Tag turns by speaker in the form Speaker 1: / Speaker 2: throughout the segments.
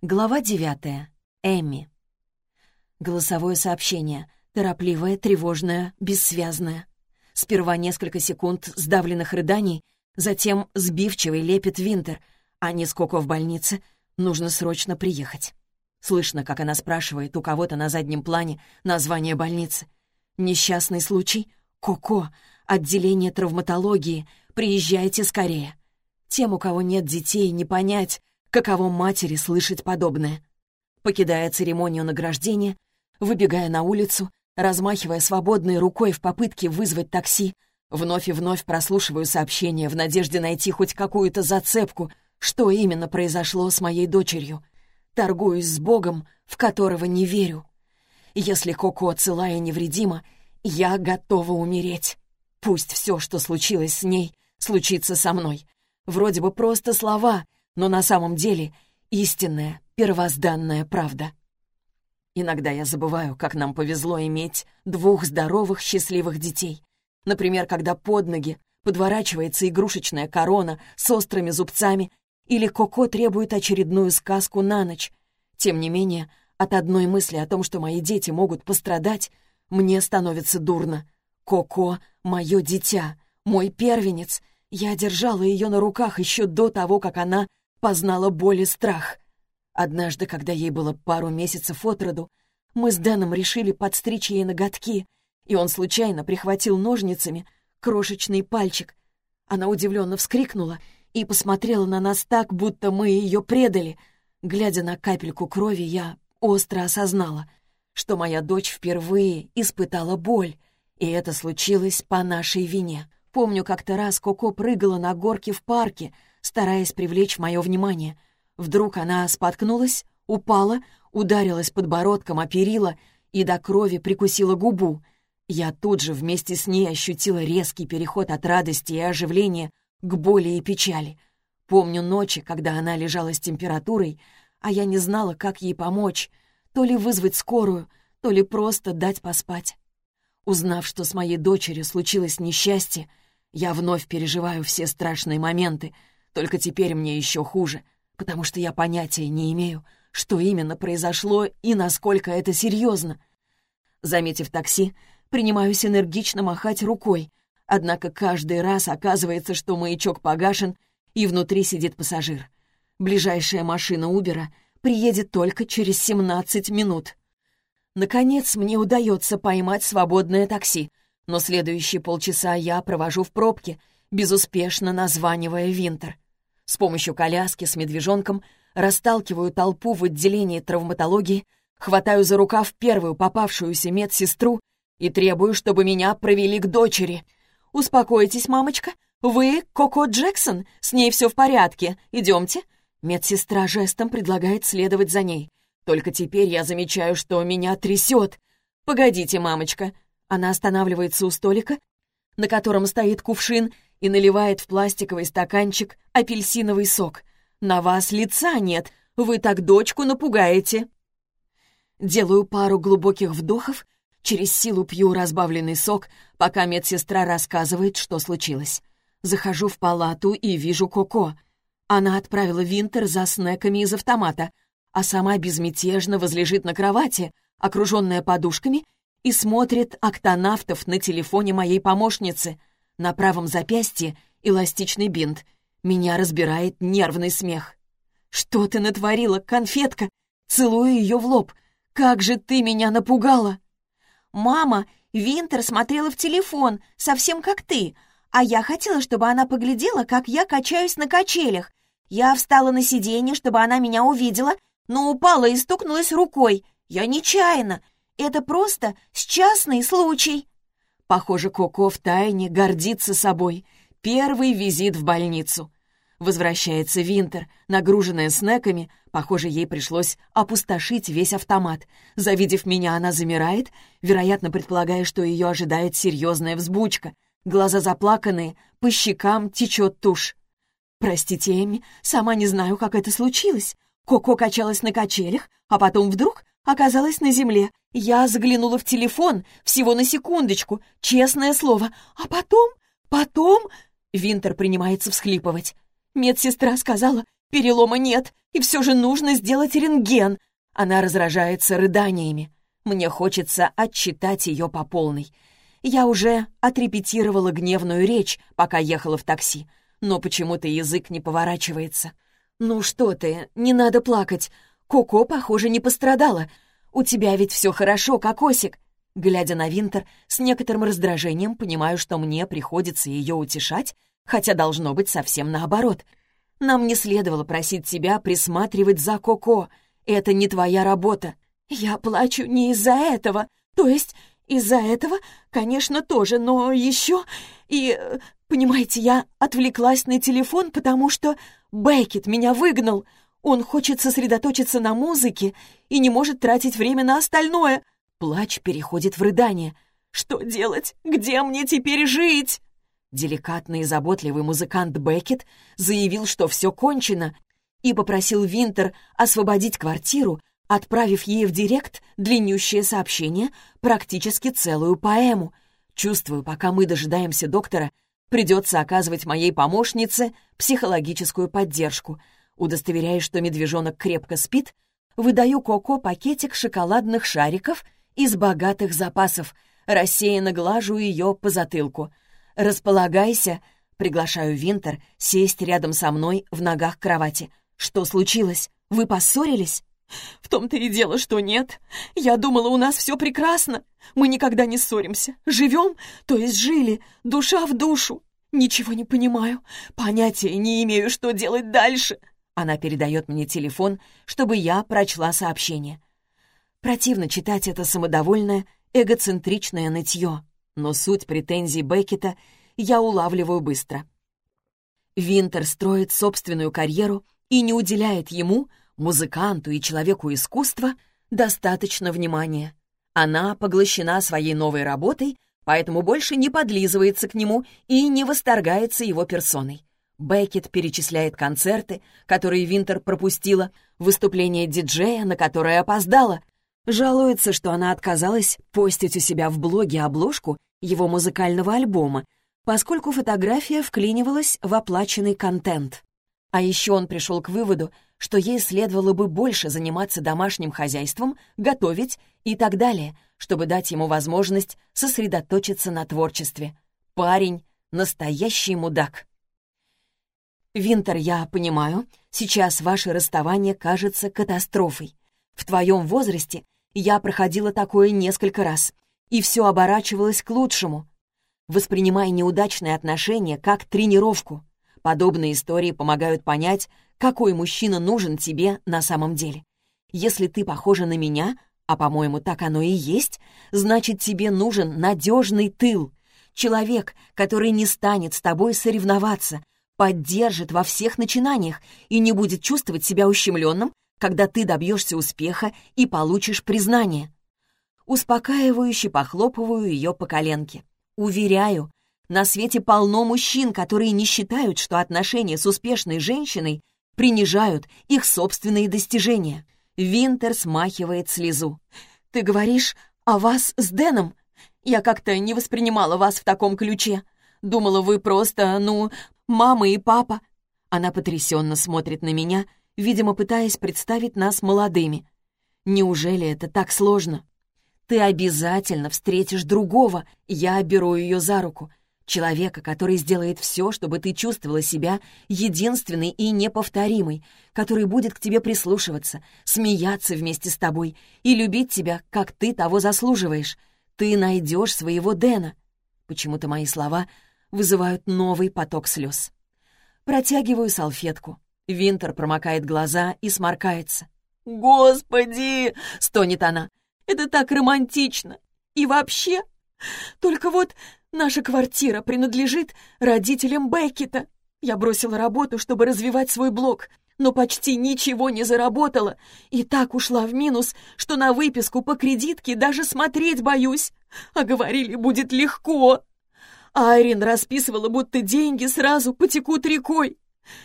Speaker 1: Глава девятая. Эми. Голосовое сообщение. Торопливое, тревожное, бессвязное. Сперва несколько секунд сдавленных рыданий, затем сбивчивый лепет Винтер. Они с Коко в больнице. Нужно срочно приехать. Слышно, как она спрашивает у кого-то на заднем плане название больницы. Несчастный случай. Коко. Отделение травматологии. Приезжайте скорее. Тем, у кого нет детей, не понять, каково матери слышать подобное. Покидая церемонию награждения, выбегая на улицу, размахивая свободной рукой в попытке вызвать такси, вновь и вновь прослушиваю сообщения в надежде найти хоть какую-то зацепку, что именно произошло с моей дочерью. Торгуюсь с Богом, в которого не верю. Если Коко цела и невредима, я готова умереть. Пусть все, что случилось с ней, случится со мной. Вроде бы просто слова, но на самом деле истинная, первозданная правда. Иногда я забываю, как нам повезло иметь двух здоровых, счастливых детей. Например, когда под ноги подворачивается игрушечная корона с острыми зубцами или Коко требует очередную сказку на ночь. Тем не менее, от одной мысли о том, что мои дети могут пострадать, мне становится дурно. Коко — мое дитя, мой первенец. Я держала ее на руках еще до того, как она познала боль и страх. Однажды, когда ей было пару месяцев от роду, мы с Дэном решили подстричь ей ноготки, и он случайно прихватил ножницами крошечный пальчик. Она удивленно вскрикнула и посмотрела на нас так, будто мы ее предали. Глядя на капельку крови, я остро осознала, что моя дочь впервые испытала боль, и это случилось по нашей вине. Помню, как-то раз Коко прыгала на горке в парке, стараясь привлечь мое внимание. Вдруг она споткнулась, упала, ударилась подбородком о перила и до крови прикусила губу. Я тут же вместе с ней ощутила резкий переход от радости и оживления к боли и печали. Помню ночи, когда она лежала с температурой, а я не знала, как ей помочь, то ли вызвать скорую, то ли просто дать поспать. Узнав, что с моей дочерью случилось несчастье, я вновь переживаю все страшные моменты, только теперь мне еще хуже, потому что я понятия не имею, что именно произошло и насколько это серьезно. Заметив такси, принимаюсь энергично махать рукой, однако каждый раз оказывается, что маячок погашен, и внутри сидит пассажир. Ближайшая машина Убера приедет только через 17 минут. Наконец, мне удается поймать свободное такси, но следующие полчаса я провожу в пробке, безуспешно названивая Винтер. С помощью коляски с медвежонком расталкиваю толпу в отделении травматологии, хватаю за рукав первую попавшуюся медсестру и требую, чтобы меня провели к дочери. «Успокойтесь, мамочка. Вы Коко Джексон, с ней все в порядке. Идемте». Медсестра жестом предлагает следовать за ней. Только теперь я замечаю, что меня трясет. «Погодите, мамочка». Она останавливается у столика, на котором стоит кувшин, и наливает в пластиковый стаканчик апельсиновый сок. «На вас лица нет, вы так дочку напугаете». Делаю пару глубоких вдохов, через силу пью разбавленный сок, пока медсестра рассказывает, что случилось. Захожу в палату и вижу Коко. Она отправила Винтер за снеками из автомата, а сама безмятежно возлежит на кровати, окруженная подушками, и смотрит октонавтов на телефоне моей помощницы. На правом запястье эластичный бинт. Меня разбирает нервный смех. «Что ты натворила, конфетка?» Целую ее в лоб. «Как же ты меня напугала!» «Мама, Винтер смотрела в телефон, совсем как ты, а я хотела, чтобы она поглядела, как я качаюсь на качелях. Я встала на сиденье, чтобы она меня увидела, но упала и стукнулась рукой. Я нечаянно. Это просто счастный случай». Похоже, Коко втайне гордится собой. Первый визит в больницу. Возвращается Винтер, нагруженная снеками. Похоже, ей пришлось опустошить весь автомат. Завидев меня, она замирает, вероятно, предполагая, что ее ожидает серьезная взбучка. Глаза заплаканные, по щекам течет тушь. «Простите, Эмми, сама не знаю, как это случилось. Коко качалась на качелях, а потом вдруг оказалась на земле. Я заглянула в телефон всего на секундочку, честное слово. А потом, потом...» Винтер принимается всхлипывать. Медсестра сказала, Перелома нет, и все же нужно сделать рентген. Она разражается рыданиями. Мне хочется отчитать ее по полной. Я уже отрепетировала гневную речь, пока ехала в такси, но почему-то язык не поворачивается. «Ну что ты, не надо плакать. Коко, похоже, не пострадала. У тебя ведь все хорошо, кокосик». Глядя на Винтер, с некоторым раздражением понимаю, что мне приходится ее утешать, хотя должно быть совсем наоборот. Нам не следовало просить тебя присматривать за Коко. Это не твоя работа. Я плачу не из-за этого. То есть из-за этого, конечно, тоже, но еще... И, понимаете, я отвлеклась на телефон, потому что Беккет меня выгнал. Он хочет сосредоточиться на музыке и не может тратить время на остальное. Плач переходит в рыдание. Что делать? Где мне теперь жить? Деликатный и заботливый музыкант Беккет заявил, что все кончено, и попросил Винтер освободить квартиру, отправив ей в директ длиннющее сообщение, практически целую поэму. Чувствую, пока мы дожидаемся доктора, придется оказывать моей помощнице психологическую поддержку. Удостоверяясь, что медвежонок крепко спит, выдаю Коко пакетик шоколадных шариков из богатых запасов, рассеянно глажу ее по затылку. «Располагайся», — приглашаю Винтер сесть рядом со мной в ногах кровати. «Что случилось? Вы поссорились?» «В том-то и дело, что нет. Я думала, у нас все прекрасно. Мы никогда не ссоримся. Живем, то есть жили, душа в душу. Ничего не понимаю. Понятия не имею, что делать дальше». Она передает мне телефон, чтобы я прочла сообщение. Противно читать это самодовольное, эгоцентричное нытье, но суть претензий Беккета я улавливаю быстро. Винтер строит собственную карьеру и не уделяет ему, музыканту и человеку искусства, достаточно внимания. Она поглощена своей новой работой, поэтому больше не подлизывается к нему и не восторгается его персоной. Беккет перечисляет концерты, которые Винтер пропустила, выступление диджея, на которое опоздала. Жалуется, что она отказалась постить у себя в блоге обложку его музыкального альбома, поскольку фотография вклинивалась в оплаченный контент. А еще он пришел к выводу, что ей следовало бы больше заниматься домашним хозяйством, готовить и так далее, чтобы дать ему возможность сосредоточиться на творчестве. Парень — настоящий мудак. «Винтер, я понимаю, сейчас ваше расставание кажется катастрофой. В твоем возрасте я проходила такое несколько раз, и все оборачивалось к лучшему. Воспринимай неудачные отношения как тренировку. Подобные истории помогают понять, какой мужчина нужен тебе на самом деле. Если ты похожа на меня, а, по-моему, так оно и есть, значит, тебе нужен надежный тыл. Человек, который не станет с тобой соревноваться, поддержит во всех начинаниях и не будет чувствовать себя ущемленным, когда ты добьешься успеха и получишь признание. Успокаивающе похлопываю ее по коленке. Уверяю, на свете полно мужчин, которые не считают, что отношения с успешной женщиной принижают их собственные достижения. Винтер смахивает слезу. «Ты говоришь о вас с Дэном? Я как-то не воспринимала вас в таком ключе. Думала, вы просто, ну, мама и папа». Она потрясенно смотрит на меня, видимо, пытаясь представить нас молодыми. «Неужели это так сложно?» «Ты обязательно встретишь другого», я беру ее за руку. Человека, который сделает все, чтобы ты чувствовала себя единственной и неповторимой, который будет к тебе прислушиваться, смеяться вместе с тобой и любить тебя, как ты того заслуживаешь. Ты найдешь своего Дэна. Почему-то мои слова вызывают новый поток слез. Протягиваю салфетку. Винтер промокает глаза и сморкается. «Господи!» — стонет она. «Это так романтично! И вообще...» Только вот Наша квартира принадлежит родителям Беккета. Я бросила работу, чтобы развивать свой блог, но почти ничего не заработала и так ушла в минус, что на выписку по кредитке даже смотреть боюсь. А говорили, будет легко. Айрин расписывала, будто деньги сразу потекут рекой.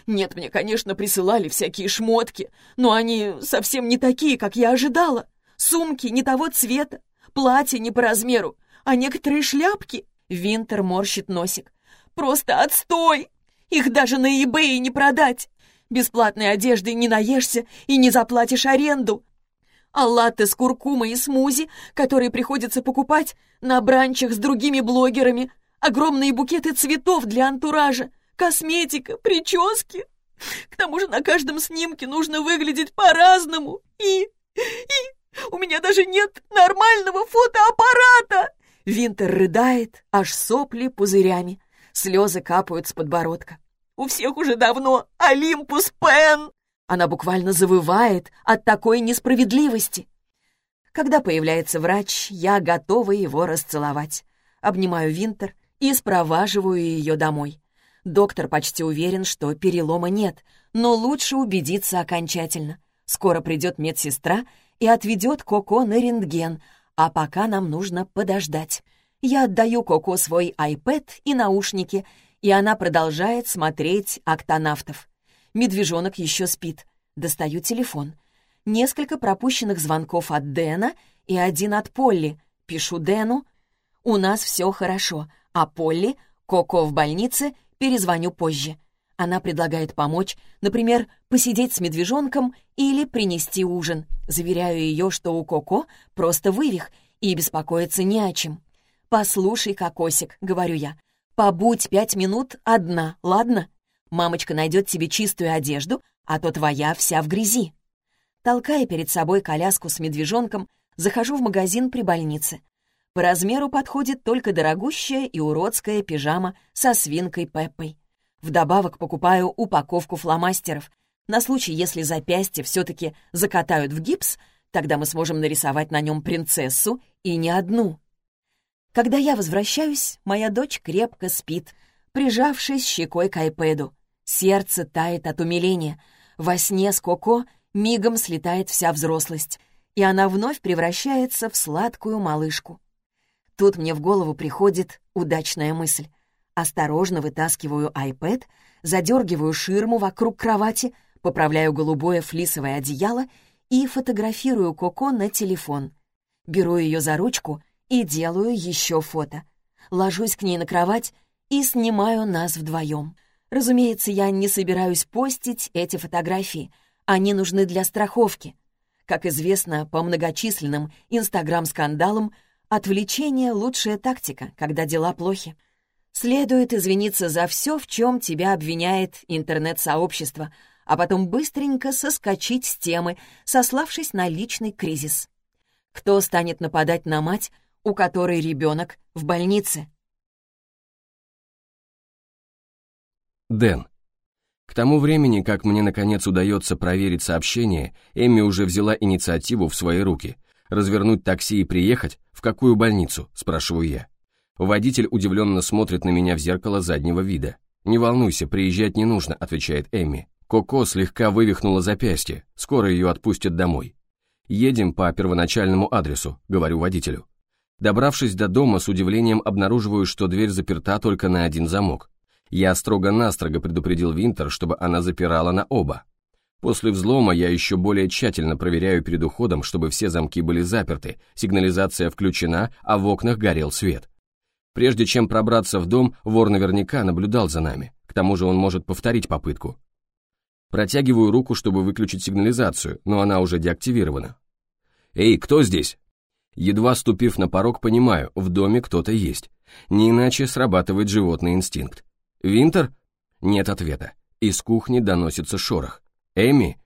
Speaker 1: Нет, мне, конечно, присылали всякие шмотки, но они совсем не такие, как я ожидала. Сумки не того цвета, платья не по размеру, а некоторые шляпки Винтер морщит носик. «Просто отстой! Их даже на eBay не продать! Бесплатной одежды не наешься и не заплатишь аренду. А латте с куркумой и смузи, которые приходится покупать на бранчах с другими блогерами, огромные букеты цветов для антуража, косметика, прически. К тому же на каждом снимке нужно выглядеть по-разному. И... и... у меня даже нет нормального фотоаппарата!» Винтер рыдает, аж сопли пузырями. Слезы капают с подбородка. «У всех уже давно Олимпус Пен!» Она буквально завывает от такой несправедливости. Когда появляется врач, я готова его расцеловать. Обнимаю Винтер и спроваживаю ее домой. Доктор почти уверен, что перелома нет, но лучше убедиться окончательно. Скоро придет медсестра и отведет Коко на рентген, а пока нам нужно подождать. Я отдаю Коко свой iPad и наушники, и она продолжает смотреть «Октонавтов». Медвежонок еще спит. Достаю телефон. Несколько пропущенных звонков от Дэна и один от Полли. Пишу Дэну. «У нас все хорошо», а Полли, Коко в больнице, перезвоню позже. Она предлагает помочь, например, посидеть с медвежонком или принести ужин. Заверяю ее, что у Коко просто вывих и беспокоиться не о чем. «Послушай, Кокосик», — говорю я, — «побудь пять минут одна, ладно? Мамочка найдет тебе чистую одежду, а то твоя вся в грязи». Толкая перед собой коляску с медвежонком, захожу в магазин при больнице. По размеру подходит только дорогущая и уродская пижама со свинкой Пеппой. Вдобавок покупаю упаковку фломастеров. На случай, если запястье все-таки закатают в гипс, тогда мы сможем нарисовать на нем принцессу и не одну. Когда я возвращаюсь, моя дочь крепко спит, прижавшись щекой к айпэду. Сердце тает от умиления. Во сне с Коко мигом слетает вся взрослость, и она вновь превращается в сладкую малышку. Тут мне в голову приходит удачная мысль. Осторожно вытаскиваю iPad, задергиваю ширму вокруг кровати, поправляю голубое флисовое одеяло и фотографирую Коко на телефон. Беру ее за ручку и делаю еще фото. Ложусь к ней на кровать и снимаю нас вдвоем. Разумеется, я не собираюсь постить эти фотографии. Они нужны для страховки. Как известно, по многочисленным инстаграм-скандалам отвлечение — лучшая тактика, когда дела плохи. Следует извиниться за все, в чем тебя обвиняет интернет-сообщество, а потом быстренько соскочить с темы, сославшись на личный кризис. Кто станет нападать на мать, у которой ребенок в больнице?
Speaker 2: Дэн. К тому времени, как мне наконец удается проверить сообщение, Эмми уже взяла инициативу в свои руки. Развернуть такси и приехать? В какую больницу? Спрашиваю я. Водитель удивленно смотрит на меня в зеркало заднего вида. «Не волнуйся, приезжать не нужно», — отвечает Эми. Коко слегка вывихнула запястье, скоро ее отпустят домой. «Едем по первоначальному адресу», — говорю водителю. Добравшись до дома, с удивлением обнаруживаю, что дверь заперта только на один замок. Я строго-настрого предупредил Винтер, чтобы она запирала на оба. После взлома я еще более тщательно проверяю перед уходом, чтобы все замки были заперты, сигнализация включена, а в окнах горел свет. Прежде чем пробраться в дом, вор наверняка наблюдал за нами. К тому же он может повторить попытку. Протягиваю руку, чтобы выключить сигнализацию, но она уже деактивирована. «Эй, кто здесь?» Едва ступив на порог, понимаю, в доме кто-то есть. Не иначе срабатывает животный инстинкт. «Винтер?» Нет ответа. Из кухни доносится шорох. «Эми?»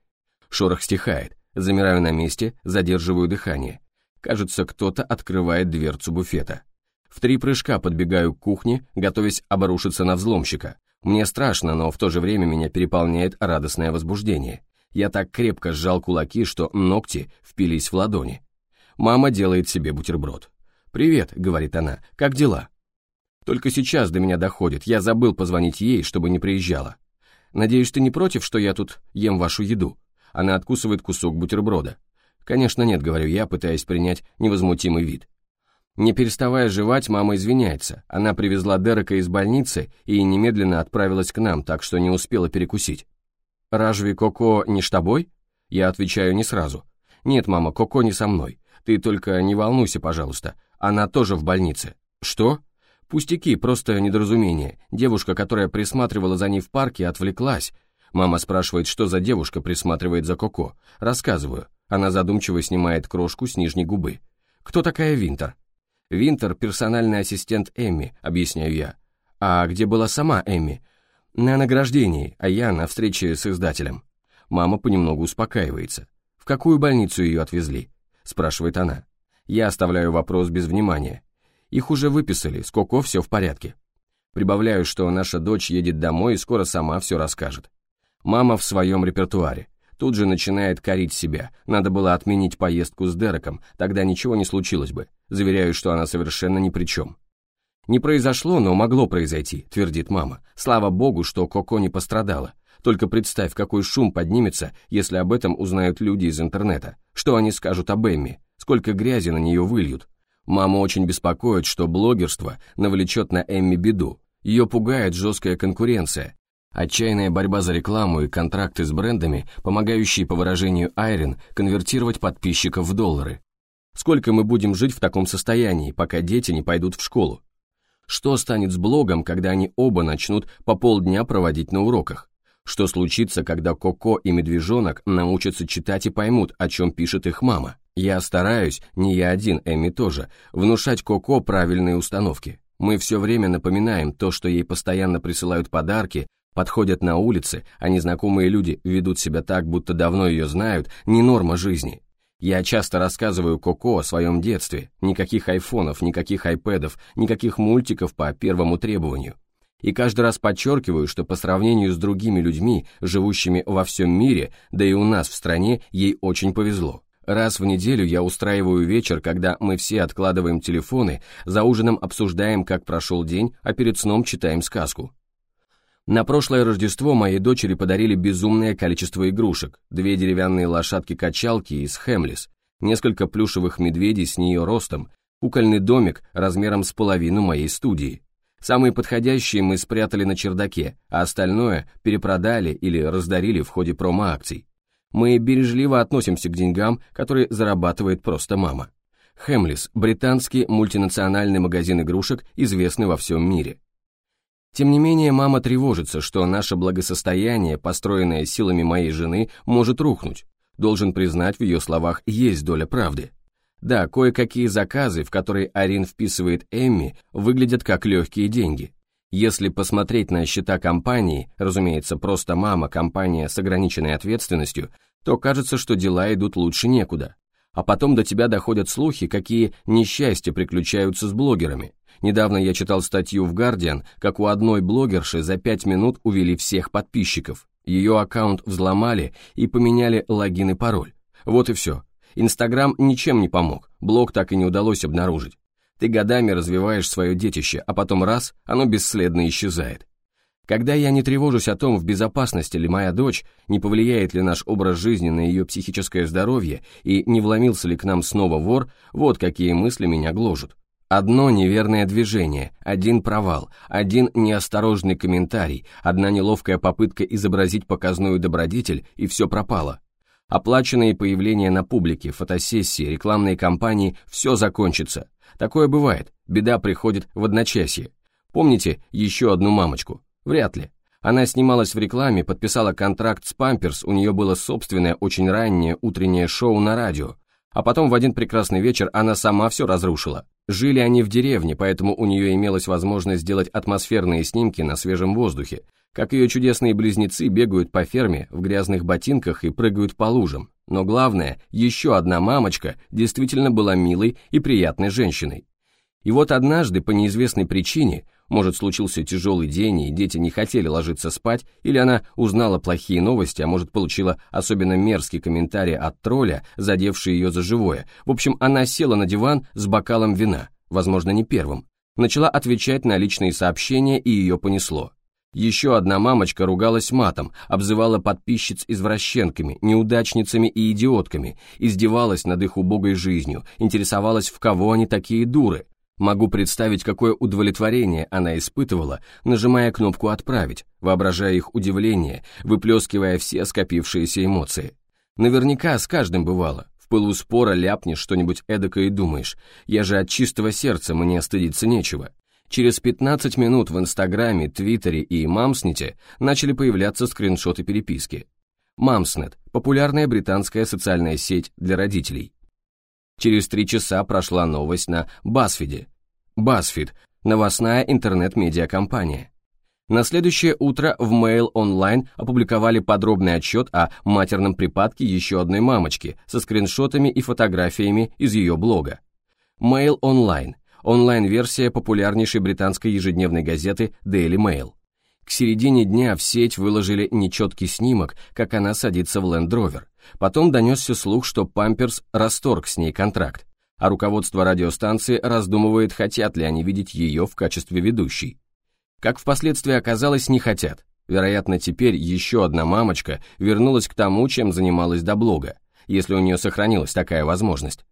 Speaker 2: Шорох стихает. Замираю на месте, задерживаю дыхание. Кажется, кто-то открывает дверцу буфета. В три прыжка подбегаю к кухне, готовясь обрушиться на взломщика. Мне страшно, но в то же время меня переполняет радостное возбуждение. Я так крепко сжал кулаки, что ногти впились в ладони. Мама делает себе бутерброд. «Привет», — говорит она, — «как дела?» Только сейчас до меня доходит, я забыл позвонить ей, чтобы не приезжала. «Надеюсь, ты не против, что я тут ем вашу еду?» Она откусывает кусок бутерброда. «Конечно нет», — говорю я, пытаясь принять невозмутимый вид. Не переставая жевать, мама извиняется. Она привезла Дерека из больницы и немедленно отправилась к нам, так что не успела перекусить. «Разве Коко не с тобой?» Я отвечаю не сразу. «Нет, мама, Коко не со мной. Ты только не волнуйся, пожалуйста. Она тоже в больнице». «Что?» «Пустяки, просто недоразумение. Девушка, которая присматривала за ней в парке, отвлеклась. Мама спрашивает, что за девушка присматривает за Коко. Рассказываю. Она задумчиво снимает крошку с нижней губы. «Кто такая Винтер?» «Винтер — персональный ассистент Эмми», — объясняю я. «А где была сама Эмми?» «На награждении, а я на встрече с издателем». Мама понемногу успокаивается. «В какую больницу ее отвезли?» — спрашивает она. Я оставляю вопрос без внимания. Их уже выписали, с Коко все в порядке. Прибавляю, что наша дочь едет домой и скоро сама все расскажет. Мама в своем репертуаре. Тут же начинает корить себя. Надо было отменить поездку с Дереком, тогда ничего не случилось бы. Заверяю, что она совершенно ни при чем. «Не произошло, но могло произойти», — твердит мама. «Слава богу, что Коко не пострадала. Только представь, какой шум поднимется, если об этом узнают люди из интернета. Что они скажут об Эмми? Сколько грязи на нее выльют? Мама очень беспокоит, что блогерство навлечет на Эмми беду. Ее пугает жесткая конкуренция, Отчаянная борьба за рекламу и контракты с брендами, помогающие, по выражению Айрин, конвертировать подписчиков в доллары. Сколько мы будем жить в таком состоянии, пока дети не пойдут в школу? Что станет с блогом, когда они оба начнут по полдня проводить на уроках? Что случится, когда Коко и Медвежонок научатся читать и поймут, о чем пишет их мама? Я стараюсь, не я один, Эми тоже, внушать Коко правильные установки. Мы все время напоминаем то, что ей постоянно присылают подарки, подходят на улице, а незнакомые люди ведут себя так, будто давно ее знают, не норма жизни. Я часто рассказываю Коко о своем детстве, никаких айфонов, никаких айпэдов, никаких мультиков по первому требованию. И каждый раз подчеркиваю, что по сравнению с другими людьми, живущими во всем мире, да и у нас в стране, ей очень повезло. Раз в неделю я устраиваю вечер, когда мы все откладываем телефоны, за ужином обсуждаем, как прошел день, а перед сном читаем сказку. На прошлое Рождество моей дочери подарили безумное количество игрушек, две деревянные лошадки-качалки из Хемлис, несколько плюшевых медведей с нее ростом, кукольный домик размером с половину моей студии. Самые подходящие мы спрятали на чердаке, а остальное перепродали или раздарили в ходе промо-акций. Мы бережливо относимся к деньгам, которые зарабатывает просто мама. Хемлис – британский мультинациональный магазин игрушек, известный во всем мире. Тем не менее, мама тревожится, что наше благосостояние, построенное силами моей жены, может рухнуть. Должен признать, в ее словах есть доля правды. Да, кое-какие заказы, в которые Арин вписывает Эмми, выглядят как легкие деньги. Если посмотреть на счета компании, разумеется, просто мама, компания с ограниченной ответственностью, то кажется, что дела идут лучше некуда. А потом до тебя доходят слухи, какие несчастья приключаются с блогерами. Недавно я читал статью в Guardian, как у одной блогерши за пять минут увели всех подписчиков. Ее аккаунт взломали и поменяли логин и пароль. Вот и все. Инстаграм ничем не помог, блог так и не удалось обнаружить. Ты годами развиваешь свое детище, а потом раз, оно бесследно исчезает. Когда я не тревожусь о том, в безопасности ли моя дочь, не повлияет ли наш образ жизни на ее психическое здоровье и не вломился ли к нам снова вор, вот какие мысли меня гложут. Одно неверное движение, один провал, один неосторожный комментарий, одна неловкая попытка изобразить показную добродетель, и все пропало. Оплаченные появления на публике, фотосессии, рекламные кампании – все закончится. Такое бывает, беда приходит в одночасье. Помните еще одну мамочку? Вряд ли. Она снималась в рекламе, подписала контракт с Памперс, у нее было собственное очень раннее утреннее шоу на радио. А потом в один прекрасный вечер она сама все разрушила. Жили они в деревне, поэтому у нее имелась возможность сделать атмосферные снимки на свежем воздухе, как ее чудесные близнецы бегают по ферме в грязных ботинках и прыгают по лужам. Но главное, еще одна мамочка действительно была милой и приятной женщиной. И вот однажды, по неизвестной причине, может, случился тяжелый день, и дети не хотели ложиться спать, или она узнала плохие новости, а может, получила особенно мерзкий комментарий от тролля, задевший ее за живое. В общем, она села на диван с бокалом вина, возможно, не первым. Начала отвечать на личные сообщения, и ее понесло. Еще одна мамочка ругалась матом, обзывала подписчиц извращенками, неудачницами и идиотками, издевалась над их убогой жизнью, интересовалась, в кого они такие дуры, Могу представить, какое удовлетворение она испытывала, нажимая кнопку «Отправить», воображая их удивление, выплескивая все скопившиеся эмоции. Наверняка с каждым бывало. В пылу спора ляпнешь что-нибудь эдакое и думаешь, я же от чистого сердца, мне стыдиться нечего. Через 15 минут в Инстаграме, Твиттере и Мамснете начали появляться скриншоты переписки. Мамснет – популярная британская социальная сеть для родителей. Через три часа прошла новость на BuzzFeed. BuzzFeed – новостная интернет-медиакомпания. На следующее утро в Mail Online опубликовали подробный отчет о матерном припадке еще одной мамочки со скриншотами и фотографиями из ее блога. Mail Online – онлайн-версия популярнейшей британской ежедневной газеты Daily Mail. К середине дня в сеть выложили нечеткий снимок, как она садится в Land Rover. Потом донесся слух, что Памперс расторг с ней контракт, а руководство радиостанции раздумывает, хотят ли они видеть ее в качестве ведущей. Как впоследствии оказалось, не хотят. Вероятно, теперь еще одна мамочка вернулась к тому, чем занималась до блога, если у нее сохранилась такая возможность.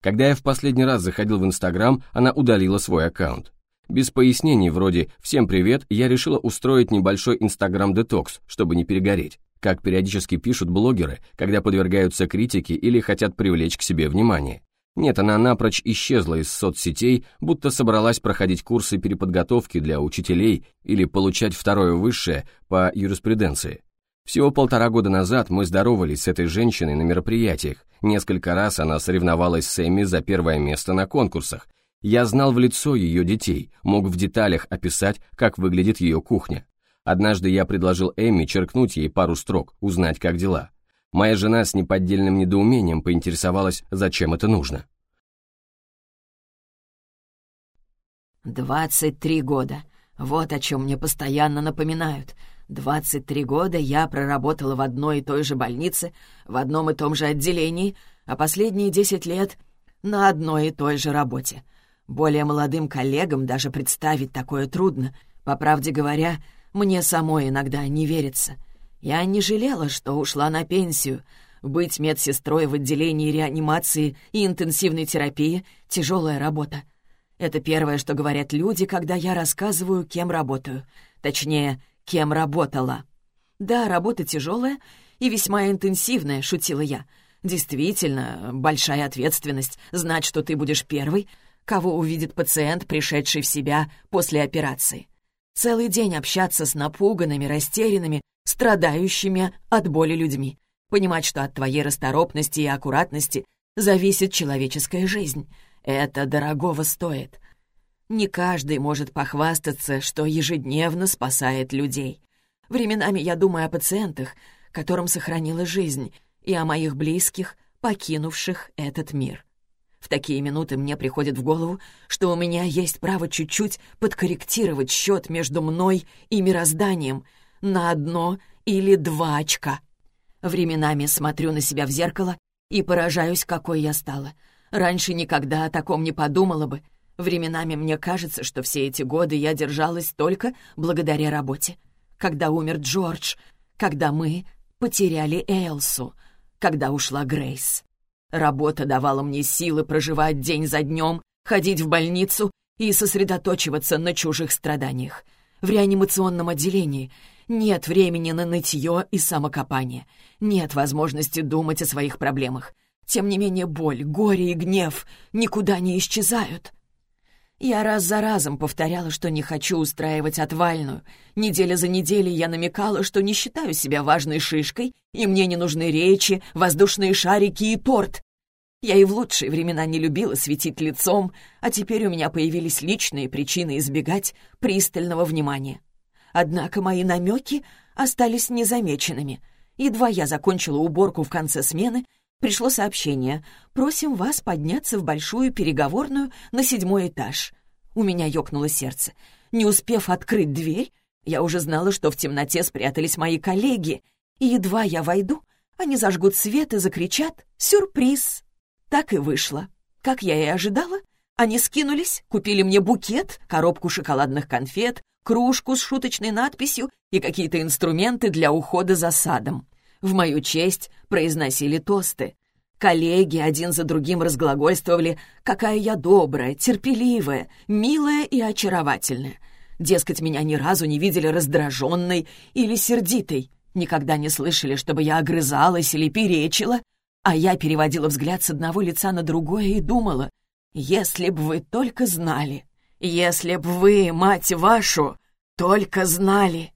Speaker 2: Когда я в последний раз заходил в Инстаграм, она удалила свой аккаунт. Без пояснений вроде «Всем привет», я решила устроить небольшой Инстаграм-детокс, чтобы не перегореть, как периодически пишут блогеры, когда подвергаются критике или хотят привлечь к себе внимание. Нет, она напрочь исчезла из соцсетей, будто собралась проходить курсы переподготовки для учителей или получать второе высшее по юриспруденции. Всего полтора года назад мы здоровались с этой женщиной на мероприятиях. Несколько раз она соревновалась с Эмми за первое место на конкурсах, я знал в лицо ее детей, мог в деталях описать, как выглядит ее кухня. Однажды я предложил Эмми черкнуть ей пару строк, узнать, как дела. Моя жена с неподдельным недоумением поинтересовалась, зачем это нужно.
Speaker 1: «Двадцать три года. Вот о чем мне постоянно напоминают. Двадцать три года я проработала в одной и той же больнице, в одном и том же отделении, а последние десять лет — на одной и той же работе. Более молодым коллегам даже представить такое трудно. По правде говоря, мне самой иногда не верится. Я не жалела, что ушла на пенсию. Быть медсестрой в отделении реанимации и интенсивной терапии — тяжелая работа. Это первое, что говорят люди, когда я рассказываю, кем работаю. Точнее, кем работала. Да, работа тяжелая и весьма интенсивная, шутила я. Действительно, большая ответственность знать, что ты будешь первый, кого увидит пациент, пришедший в себя после операции. Целый день общаться с напуганными, растерянными, страдающими от боли людьми. Понимать, что от твоей расторопности и аккуратности зависит человеческая жизнь. Это дорогого стоит. Не каждый может похвастаться, что ежедневно спасает людей. Временами я думаю о пациентах, которым сохранила жизнь, и о моих близких, покинувших этот мир. В такие минуты мне приходит в голову, что у меня есть право чуть-чуть подкорректировать счет между мной и мирозданием на одно или два очка. Временами смотрю на себя в зеркало и поражаюсь, какой я стала. Раньше никогда о таком не подумала бы. Временами мне кажется, что все эти годы я держалась только благодаря работе. Когда умер Джордж, когда мы потеряли Элсу, когда ушла Грейс. Работа давала мне силы проживать день за днем, ходить в больницу и сосредоточиваться на чужих страданиях. В реанимационном отделении нет времени на нытье и самокопание, нет возможности думать о своих проблемах. Тем не менее боль, горе и гнев никуда не исчезают. Я раз за разом повторяла, что не хочу устраивать отвальную. Неделя за неделей я намекала, что не считаю себя важной шишкой, и мне не нужны речи, воздушные шарики и торт. Я и в лучшие времена не любила светить лицом, а теперь у меня появились личные причины избегать пристального внимания. Однако мои намеки остались незамеченными. Едва я закончила уборку в конце смены, пришло сообщение «Просим вас подняться в большую переговорную на седьмой этаж». У меня ёкнуло сердце. Не успев открыть дверь, я уже знала, что в темноте спрятались мои коллеги, и едва я войду, они зажгут свет и закричат «Сюрприз!». Так и вышло. Как я и ожидала, они скинулись, купили мне букет, коробку шоколадных конфет, кружку с шуточной надписью и какие-то инструменты для ухода за садом в мою честь произносили тосты. Коллеги один за другим разглагольствовали, какая я добрая, терпеливая, милая и очаровательная. Дескать, меня ни разу не видели раздраженной или сердитой. Никогда не слышали, чтобы я огрызалась или перечила. А я переводила взгляд с одного лица на другое и думала, если бы вы только знали. Если б вы, мать вашу, только знали,